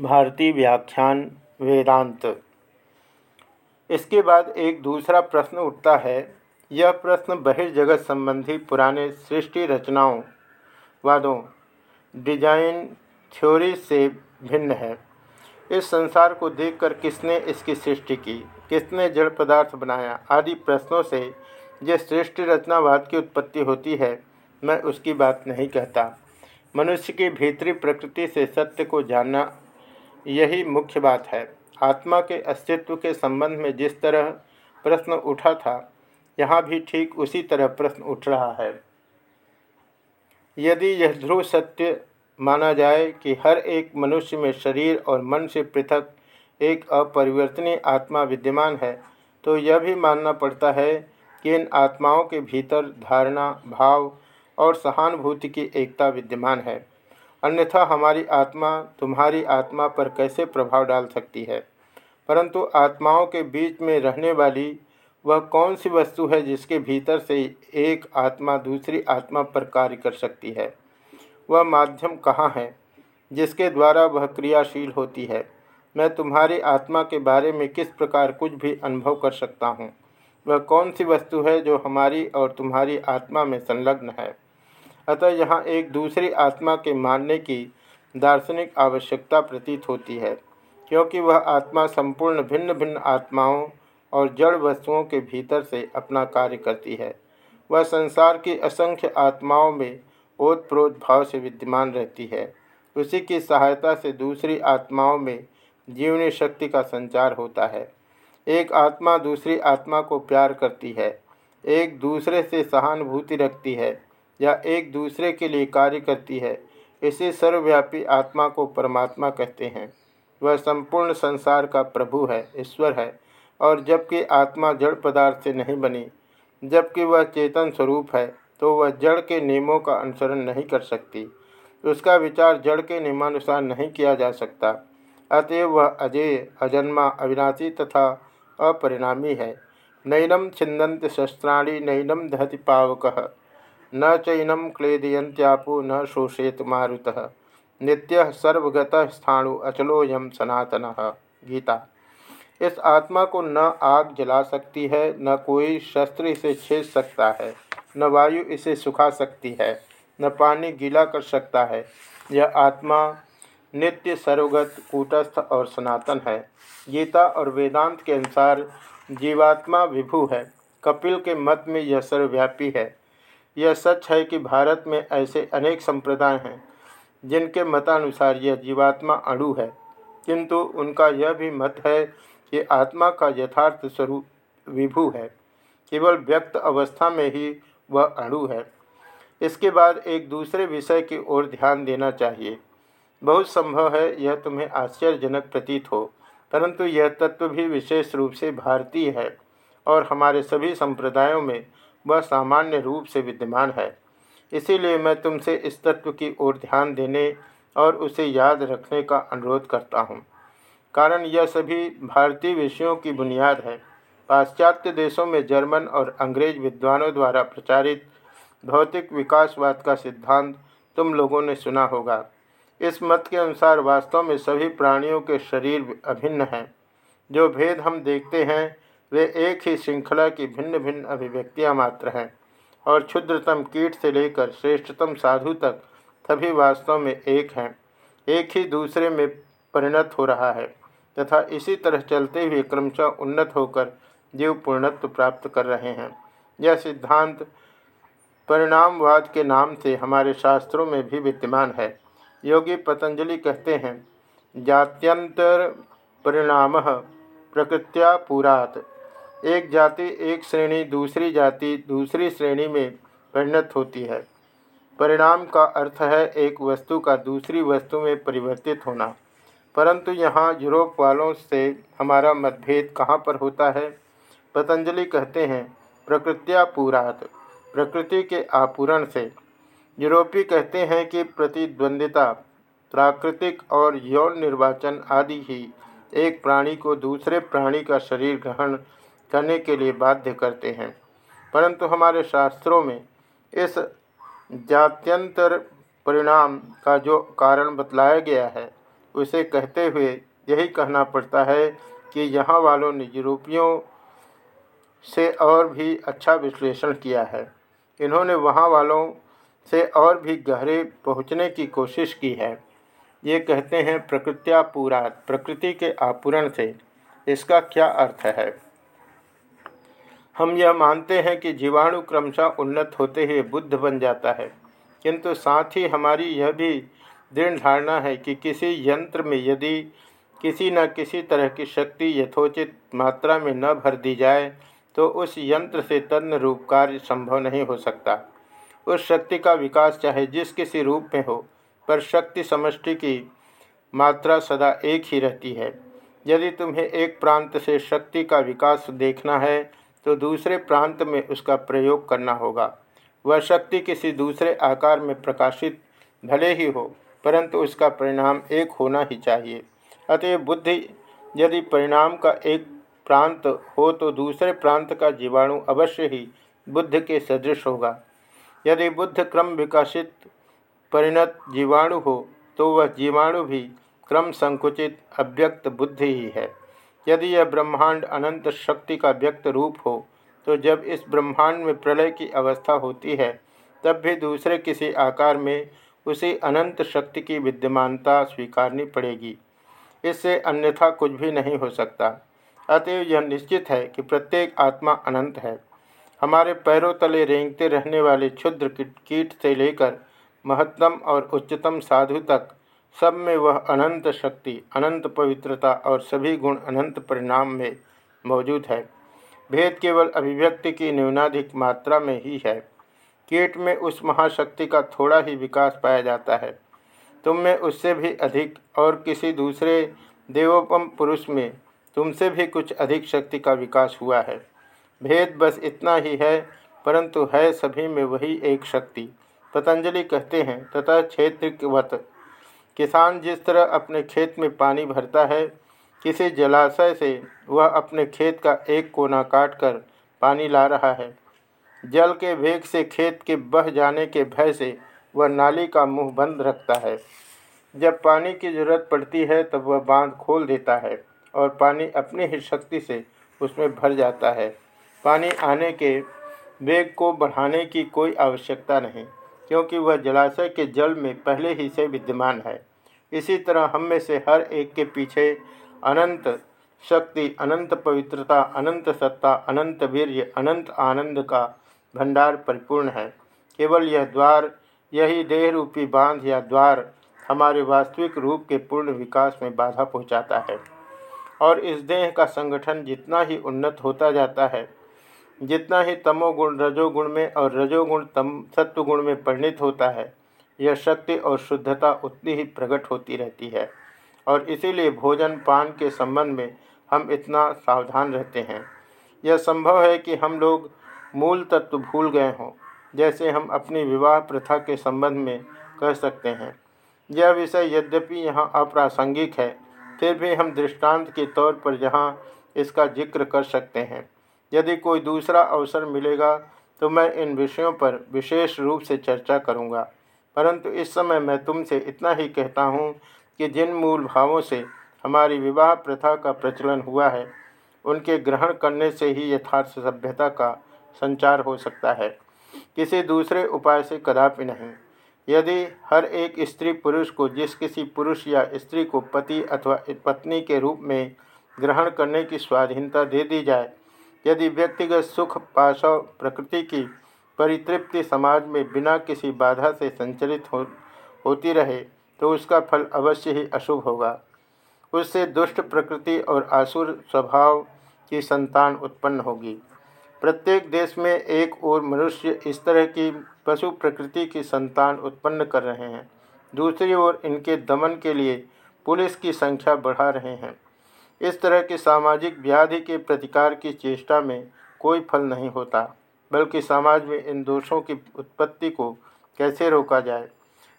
भारतीय व्याख्यान वेदांत। इसके बाद एक दूसरा प्रश्न उठता है। यह प्रश्न बहिर्जगत संबंधी पुराने सृष्टि रचनाओं, वादों, डिज़ाइन थ्योरी से भिन्न है। इस संसार को देखकर किसने इसकी सृष्टि की, किसने जड़ पदार्थ बनाया आदि प्रश्नों से जिस सृष्टि रचनावाद की उत्पत्ति होती है, मैं उसकी बात नहीं कहता। मनुष्य की भीतरी प्रकृति से सत्य को जानना यही मुख्य बात है। आत्मा के अस्तित्व के संबंध में जिस तरह प्रश्न उठा था, यहाँ भी ठीक उसी तरह प्रश्न उठ रहा है। यदि यह ध्रुव सत्य माना जाए कि हर एक मनुष्य में शरीर और मन से पृथक एक अपरिवर्तनीय आत्मा विद्यमान है तो यह भी मानना पड़ता है कि इन आत्माओं के भीतर धारणा, भाव और सहानुभूति की एकता विद्यमान है। अन्यथा हमारी आत्मा तुम्हारी आत्मा पर कैसे प्रभाव डाल सकती है? परंतु आत्माओं के बीच में रहने वाली वह कौन सी वस्तु है जिसके भीतर से एक आत्मा दूसरी आत्मा पर कार्य कर सकती है? वह माध्यम कहाँ है, जिसके द्वारा वह क्रियाशील होती है? मैं तुम्हारी आत्मा के बारे में किस प्रकार कुछ भी अनुभव कर सकता हूँ? वह कौन सी वस्तु है जो हमारी और तुम्हारी आत्मा में संलग्न है? अतः यहाँ एक दूसरी आत्मा के मानने की दार्शनिक आवश्यकता प्रतीत होती है, क्योंकि वह आत्मा संपूर्ण भिन्न भिन्न आत्माओं और जड़ वस्तुओं के भीतर से अपना कार्य करती है। वह संसार की असंख्य आत्माओं में ओतप्रोत भाव से विद्यमान रहती है। उसी की सहायता से दूसरी आत्माओं में जीवनी शक्ति का संचार होता है। एक आत्मा दूसरी आत्मा को प्यार करती है। एक दूसरे से सहानुभूति रखती है। या एक दूसरे के लिए कार्य करती है, इसी सर्वव्यापी आत्मा को परमात्मा कहते हैं। वह संपूर्ण संसार का प्रभु है, ईश्वर है, और जबकि आत्मा जड़ पदार्थ से नहीं बनी, जबकि वह चेतन स्वरूप है तो वह जड़ के नियमों का अनुसरण नहीं कर सकती। उसका विचार जड़ के नियमानुसार नहीं किया जा सकता। अतएव वह अजय, अजन्मा, अविनाशी तथा अपरिणामी है। नैनम छिंदंत शस्त्राणी नैनम दहति पावक। न चैनम क्लेदयंत्यापो न शोषेत मारुत। नित्य सर्वगत स्थाणु अचलोयम सनातन। गीता। इस आत्मा को न आग जला सकती है, न कोई शस्त्र इसे छेद सकता है, न वायु इसे सुखा सकती है, न पानी गीला कर सकता है। यह आत्मा नित्य सर्वगत, कूटस्थ और सनातन है। गीता और वेदांत के अनुसार जीवात्मा विभु है। कपिल के मत में यह सर्वव्यापी है। यह सच है कि भारत में ऐसे अनेक संप्रदाय हैं, जिनके मतानुसार यह जीवात्मा अणु है। किंतु उनका यह भी मत है कि आत्मा का यथार्थ स्वरूप विभु है। केवल व्यक्त अवस्था में ही वह अणु है। इसके बाद एक दूसरे विषय की ओर ध्यान देना चाहिए। बहुत संभव है यह तुम्हें आश्चर्यजनक प्रतीत हो, परंतु यह तत्व भी विशेष रूप से भारतीय है और हमारे सभी संप्रदायों में वह सामान्य रूप से विद्यमान है। इसीलिए मैं तुमसे इस तत्व की ओर ध्यान देने और उसे याद रखने का अनुरोध करता हूँ। कारण यह सभी भारतीय विषयों की बुनियाद है। पाश्चात्य देशों में जर्मन और अंग्रेज़ विद्वानों द्वारा प्रचारित भौतिक विकासवाद का सिद्धांत तुम लोगों ने सुना होगा। इस मत के अनुसार वास्तव में सभी प्राणियों के शरीर अभिन्न हैं। जो भेद हम देखते हैं वे एक ही श्रृंखला की भिन्न भिन्न अभिव्यक्तियाँ मात्र हैं और क्षुद्रतम कीट से लेकर श्रेष्ठतम साधु तक सभी वास्तव में एक हैं। एक ही दूसरे में परिणत हो रहा है तथा इसी तरह चलते हुए क्रमशः उन्नत होकर जीव पूर्णत्व प्राप्त कर रहे हैं। यह सिद्धांत परिणामवाद के नाम से हमारे शास्त्रों में भी विद्यमान है। योगी पतंजलि कहते हैं, जात्यंतर परिणाम प्रकृत्या पुरात। एक जाति, एक श्रेणी, दूसरी जाति, दूसरी श्रेणी में परिणत होती है। परिणाम का अर्थ है एक वस्तु का दूसरी वस्तु में परिवर्तित होना। परंतु यहाँ यूरोप वालों से हमारा मतभेद कहाँ पर होता है? पतंजलि कहते हैं प्रकृत्या पूरात प्रकृति के आपूरण से। यूरोपी कहते हैं कि प्रतिद्वंदिता, प्राकृतिक और यौन निर्वाचन आदि ही एक प्राणी को दूसरे प्राणी का शरीर ग्रहण करने के लिए बाध्य करते हैं। परंतु हमारे शास्त्रों में इस जात्यंतर परिणाम का जो कारण बतलाया गया है, उसे कहते हुए यही कहना पड़ता है कि यहाँ वालों ने यूरोपियों से और भी अच्छा विश्लेषण किया है। इन्होंने वहाँ वालों से और भी गहरे पहुँचने की कोशिश की है। ये कहते हैं प्रकृत्या पूरा प्रकृति के आपूरण से। इसका क्या अर्थ है? हम यह मानते हैं कि जीवाणु क्रमशः उन्नत होते हुए बुद्ध बन जाता है। किंतु साथ ही हमारी यह भी दृढ़ धारणा है कि किसी यंत्र में यदि किसी न किसी तरह की शक्ति यथोचित मात्रा में न भर दी जाए तो उस यंत्र से तन्न रूप कार्य संभव नहीं हो सकता। उस शक्ति का विकास चाहे जिस किसी रूप में हो, पर शक्ति समष्टि की मात्रा सदा एक ही रहती है। यदि तुम्हें एक प्रांत से शक्ति का विकास देखना है तो दूसरे प्रांत में उसका प्रयोग करना होगा। वह शक्ति किसी दूसरे आकार में प्रकाशित भले ही हो, परंतु उसका परिणाम एक होना ही चाहिए। अतः बुद्धि, यदि परिणाम का एक प्रांत हो तो दूसरे प्रांत का जीवाणु अवश्य ही बुद्ध के सदृश होगा। यदि बुद्ध क्रम विकसित परिणत जीवाणु हो तो वह जीवाणु भी क्रम संकुचित अव्यक्त बुद्धि ही है। यदि यह ब्रह्मांड अनंत शक्ति का व्यक्त रूप हो तो जब इस ब्रह्मांड में प्रलय की अवस्था होती है, तब भी दूसरे किसी आकार में उसी अनंत शक्ति की विद्यमानता स्वीकारनी पड़ेगी। इससे अन्यथा कुछ भी नहीं हो सकता। अतएव यह निश्चित है कि प्रत्येक आत्मा अनंत है। हमारे पैरों तले रेंगते रहने वाले क्षुद्र कीट से लेकर महत्तम और उच्चतम साधु तक सब में वह अनंत शक्ति, अनंत पवित्रता और सभी गुण अनंत परिणाम में मौजूद है। भेद केवल अभिव्यक्ति की न्यूनाधिक मात्रा में ही है। कीट में उस महाशक्ति का थोड़ा ही विकास पाया जाता है। तुम में उससे भी अधिक और किसी दूसरे देवोपम पुरुष में तुमसे भी कुछ अधिक शक्ति का विकास हुआ है। भेद बस इतना ही है, परंतु है सभी में वही एक शक्ति। पतंजलि कहते हैं, तथा क्षेत्रवत किसान जिस तरह अपने खेत में पानी भरता है, किसी जलाशय से वह अपने खेत का एक कोना काट कर पानी ला रहा है। जल के वेग से खेत के बह जाने के भय से वह नाली का मुँह बंद रखता है। जब पानी की ज़रूरत पड़ती है, तब वह बाँध खोल देता है और पानी अपनी ही शक्ति से उसमें भर जाता है। पानी आने के वेग को बढ़ाने की कोई आवश्यकता नहीं, क्योंकि वह जलाशय के जल में पहले ही से विद्यमान है। इसी तरह हम में से हर एक के पीछे अनंत शक्ति, अनंत पवित्रता, अनंत सत्ता, अनंत वीर्य, अनंत आनंद का भंडार परिपूर्ण है। केवल यह द्वार, यही देह रूपी बाँध या द्वार हमारे वास्तविक रूप के पूर्ण विकास में बाधा पहुंचाता है। और इस देह का संगठन जितना ही उन्नत होता जाता है, जितना ही तमोगुण, रजोगुण में और रजोगुण तम, सत्वगुण में परिणित होता है यह शक्ति और शुद्धता उतनी ही प्रकट होती रहती है। और इसीलिए भोजन पान के संबंध में हम इतना सावधान रहते हैं। यह संभव है कि हम लोग मूल तत्व भूल गए हों, जैसे हम अपनी विवाह प्रथा के संबंध में कह सकते हैं। यह विषय यद्यपि यहाँ अप्रासंगिक है, फिर भी हम दृष्टांत के तौर पर यहाँ इसका ज़िक्र कर सकते हैं। यदि कोई दूसरा अवसर मिलेगा तो मैं इन विषयों पर विशेष रूप से चर्चा करूँगा। परंतु इस समय मैं तुमसे इतना ही कहता हूँ कि जिन मूल भावों से हमारी विवाह प्रथा का प्रचलन हुआ है, उनके ग्रहण करने से ही यथार्थ सभ्यता का संचार हो सकता है। किसी दूसरे उपाय से कदापि नहीं। यदि हर एक स्त्री पुरुष को जिस किसी पुरुष या स्त्री को पति अथवा पत्नी के रूप में ग्रहण करने की स्वाधीनता दे दी जाए, यदि व्यक्तिगत सुख, पाशव, प्रकृति की परितृप्ति समाज में बिना किसी बाधा से संचलित हो, होती रहे तो उसका फल अवश्य ही अशुभ होगा। उससे दुष्ट प्रकृति और आसुर स्वभाव की संतान उत्पन्न होगी। प्रत्येक देश में एक और मनुष्य इस तरह की पशु प्रकृति की संतान उत्पन्न कर रहे हैं। दूसरी ओर इनके दमन के लिए पुलिस की संख्या बढ़ा रहे हैं। इस तरह की सामाजिक व्याधि के प्रतिकार की चेष्टा में कोई फल नहीं होता। बल्कि समाज में इन दोषों की उत्पत्ति को कैसे रोका जाए?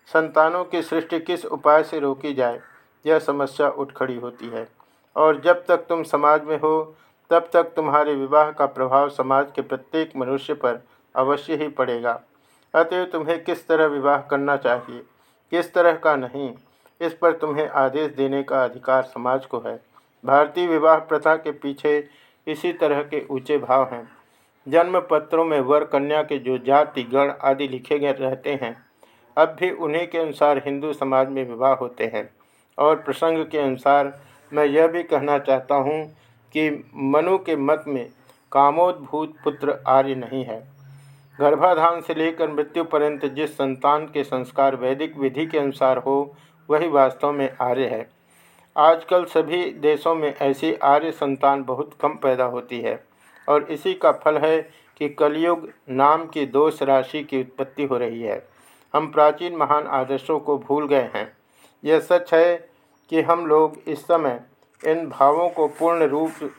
संतानों की सृष्टि किस उपाय से रोकी जाए? यह समस्या उठ खड़ी होती है। और जब तक तुम समाज में हो, तब तक तुम्हारे विवाह का प्रभाव समाज के प्रत्येक मनुष्य पर अवश्य ही पड़ेगा। अतएव तुम्हें किस तरह विवाह करना चाहिए? किस तरह का नहीं? इस पर तुम्हें आदेश देने का अधिकार समाज को है। भारतीय विवाह प्रथा के पीछे इसी तरह के ऊँचे भाव हैं। जन्म पत्रों में वर, कन्या के जो जाति, गण आदि लिखे गए रहते हैं, अब भी उन्हीं के अनुसार हिंदू समाज में विवाह होते हैं। और प्रसंग के अनुसार मैं यह भी कहना चाहता हूँ कि मनु के मत में कामोद्भूत पुत्र आर्य नहीं है। गर्भाधान से लेकर मृत्यु पर्यंत जिस संतान के संस्कार वैदिक विधि के अनुसार हो, वही वास्तव में आर्य है। आजकल सभी देशों में ऐसी आर्य संतान बहुत कम पैदा होती है। और इसी का फल है कि कलयुग नाम की दोष राशि की उत्पत्ति हो रही है। हम प्राचीन महान आदर्शों को भूल गए हैं। यह सच है कि हम लोग इस समय इन भावों को पूर्ण रूप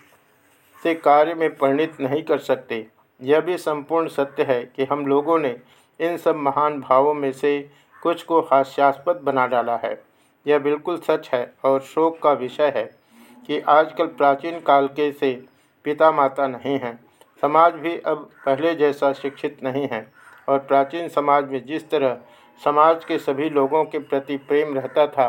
से कार्य में परिणित नहीं कर सकते। यह भी संपूर्ण सत्य है कि हम लोगों ने इन सब महान भावों में से कुछ को हास्यास्पद बना डाला है। यह बिल्कुल सच है और शोक का विषय है कि आजकल प्राचीन काल के से पिता माता नहीं हैं। समाज भी अब पहले जैसा शिक्षित नहीं है और प्राचीन समाज में जिस तरह समाज के सभी लोगों के प्रति प्रेम रहता था,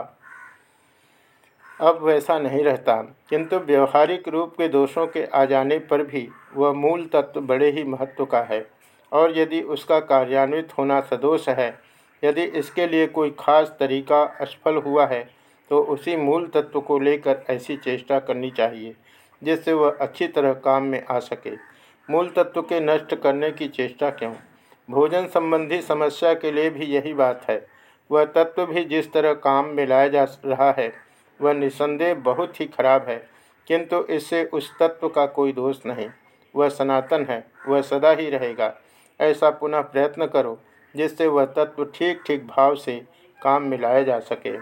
अब वैसा नहीं रहता। किंतु व्यवहारिक रूप के दोषों के आ जाने पर भी वह मूल तत्व बड़े ही महत्व का है। और यदि उसका कार्यान्वित होना सदोष है, यदि इसके लिए कोई खास तरीका असफल हुआ है तो उसी मूल तत्व को लेकर ऐसी चेष्टा करनी चाहिए। जिससे वह अच्छी तरह काम में आ सके। मूल तत्व के नष्ट करने की चेष्टा क्यों? भोजन संबंधी समस्या के लिए भी यही बात है। वह तत्व भी जिस तरह काम में लाया जा रहा है, वह निसंदेह बहुत ही खराब है, किंतु इससे उस तत्व का कोई दोष नहीं। वह सनातन है, वह सदा ही रहेगा। ऐसा पुनः प्रयत्न करो, जिससे वह तत्व ठीक ठीक भाव से काम में लाया जा सके।